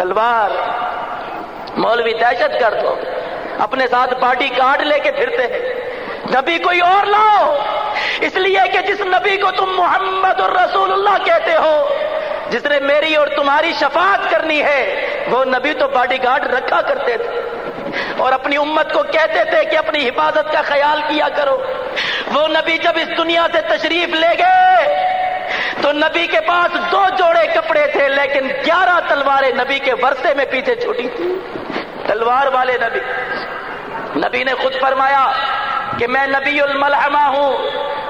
تلوار، مولوی دہشت گرد ہو، اپنے ساتھ باڈی گارڈ لے کے پھرتے ہیں۔ نبی کوئی اور لاؤ اس لیے کہ جس نبی کو تم محمد الرسول اللہ کہتے ہو، جس نے میری اور تمہاری شفاعت کرنی ہے، وہ نبی تو باڈی گارڈ رکھا کرتے تھے۔ اور اپنی امت کو کہتے تھے کہ اپنی حفاظت کا خیال کیا کرو۔ وہ نبی جب اس دنیا سے تشریف لے گئے تو نبی کے پاس دو جوڑے کپڑے تھے، لیکن گیارہ تلواریں نبی کے ورثے میں پیچھے چھوٹی تھی تلوار والے نبی۔ نبی نے خود فرمایا کہ میں نبی الملحمہ ہوں،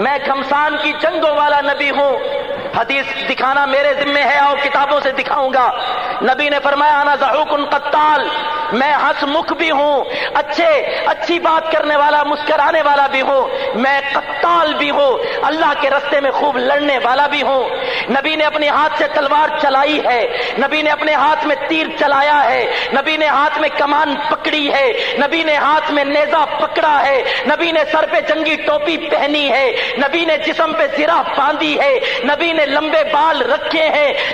میں کھمسان کی جنگوں والا نبی ہوں۔ حدیث دکھانا میرے ذمے ہے اور کتابوں سے دکھاؤں گا۔ نبی نے فرمایا، انا زحوق قتال، میں ہنس مکھ بھی ہوں، اچھے، اچھی بات کرنے والا، مسکرانے والا بھی ہوں، میں قتال بھی ہوں، اللہ کے رستے میں خوب لڑنے والا بھی ہوں۔ نبی نے اپنے ہاتھ سے تلوار چلائی ہے، نبی نے اپنے ہاتھ میں تیر چلایا ہے، نبی نے ہاتھ میں کمان پکڑی ہے، نبی نے ہاتھ میں نیزا پکڑا ہے، نبی نے سر پہ جنگی ٹوپی پہنی ہے، نبی نے جسم پہ زرا باندھی ہے، نبی نے لمبے بال رکھے ہیں،